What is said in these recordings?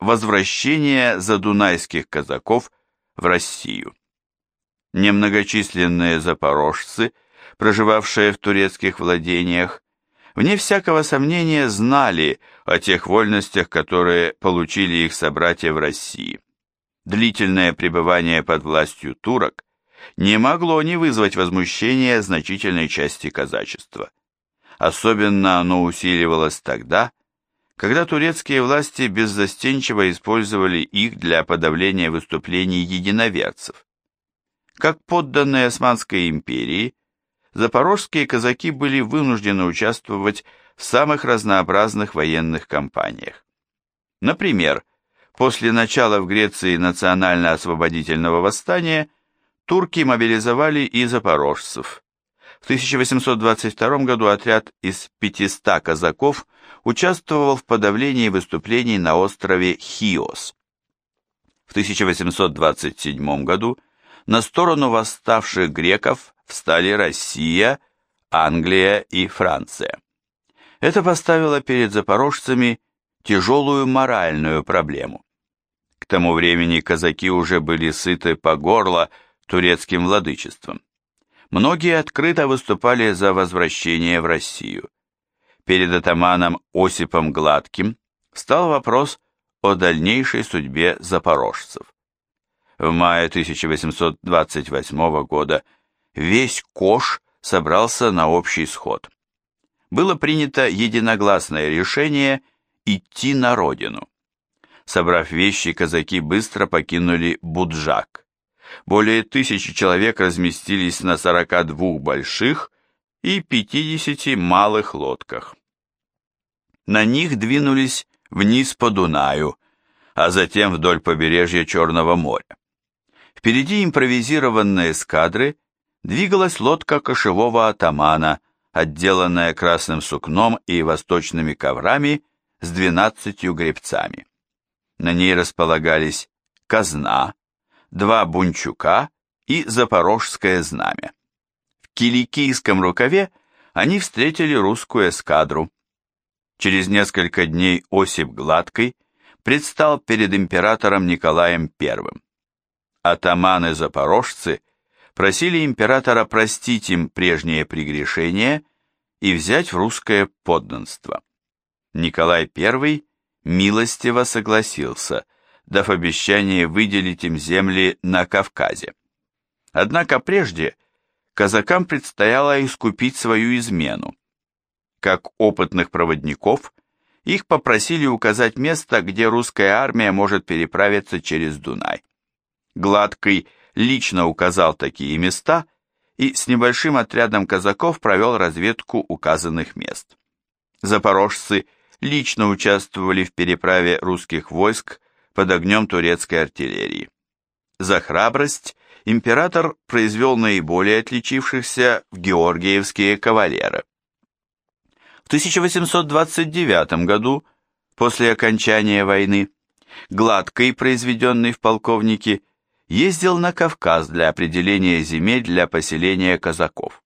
возвращение задунайских казаков в Россию. Немногочисленные запорожцы, проживавшие в турецких владениях, вне всякого сомнения знали о тех вольностях, которые получили их собратья в России. Длительное пребывание под властью турок не могло не вызвать возмущения значительной части казачества. Особенно оно усиливалось тогда, когда турецкие власти беззастенчиво использовали их для подавления выступлений единоверцев. Как подданные Османской империи, запорожские казаки были вынуждены участвовать в самых разнообразных военных кампаниях. Например, после начала в Греции национально-освободительного восстания турки мобилизовали и запорожцев. В 1822 году отряд из 500 казаков участвовал в подавлении выступлений на острове Хиос. В 1827 году на сторону восставших греков встали Россия, Англия и Франция. Это поставило перед запорожцами тяжелую моральную проблему. К тому времени казаки уже были сыты по горло турецким владычеством. Многие открыто выступали за возвращение в Россию перед атаманом Осипом Гладким встал вопрос о дальнейшей судьбе запорожцев. В мае 1828 года весь Кош собрался на общий сход. Было принято единогласное решение идти на родину. Собрав вещи, казаки быстро покинули Буджак. Более тысячи человек разместились на 42 больших и 50 малых лодках. На них двинулись вниз по Дунаю, а затем вдоль побережья Черного моря. Впереди импровизированной эскадры двигалась лодка кошевого атамана, отделанная красным сукном и восточными коврами с двенадцатью гребцами. На ней располагались казна, два бунчука и запорожское знамя. Киликийском рукаве они встретили русскую эскадру. Через несколько дней Осип Гладкий предстал перед императором Николаем I. Атаманы-запорожцы просили императора простить им прежнее прегрешение и взять в русское подданство. Николай I милостиво согласился, дав обещание выделить им земли на Кавказе. Однако прежде казакам предстояло искупить свою измену. Как опытных проводников, их попросили указать место, где русская армия может переправиться через Дунай. Гладкий лично указал такие места и с небольшим отрядом казаков провел разведку указанных мест. Запорожцы лично участвовали в переправе русских войск под огнем турецкой артиллерии. За храбрость император произвел наиболее отличившихся в георгиевские кавалеры. В 1829 году, после окончания войны, Гладкий, произведенный в полковнике, ездил на Кавказ для определения земель для поселения казаков.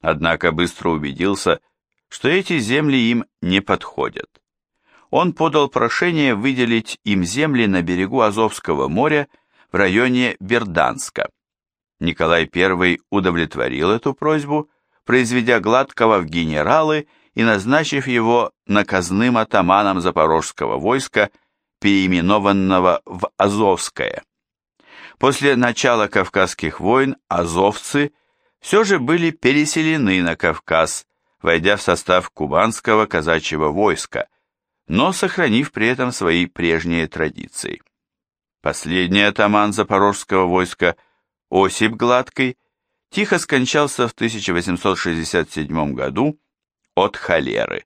Однако быстро убедился, что эти земли им не подходят. Он подал прошение выделить им земли на берегу Азовского моря в районе Берданска. Николай I удовлетворил эту просьбу, произведя Гладкого в генералы и назначив его наказным атаманом запорожского войска, переименованного в Азовское. После начала Кавказских войн азовцы все же были переселены на Кавказ, войдя в состав кубанского казачьего войска, но сохранив при этом свои прежние традиции. Последний атаман запорожского войска Осип Гладкий тихо скончался в 1867 году от холеры.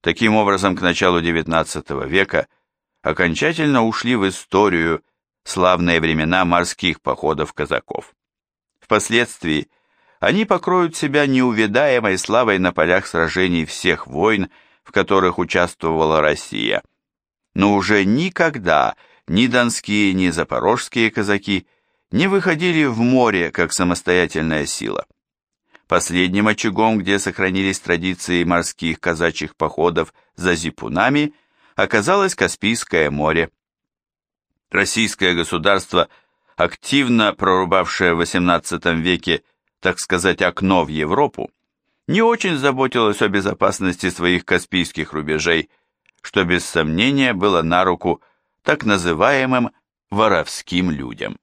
Таким образом, к началу XIX века окончательно ушли в историю славные времена морских походов казаков. Впоследствии они покроют себя неувидаемой славой на полях сражений всех войн, в которых участвовала Россия. Но уже никогда ни донские, ни запорожские казаки не выходили в море как самостоятельная сила. Последним очагом, где сохранились традиции морских казачьих походов за зипунами, оказалось Каспийское море. Российское государство, активно прорубавшее в XVIII веке, так сказать, окно в Европу, не очень заботилось о безопасности своих каспийских рубежей, что без сомнения было на руку так называемым воровским людям.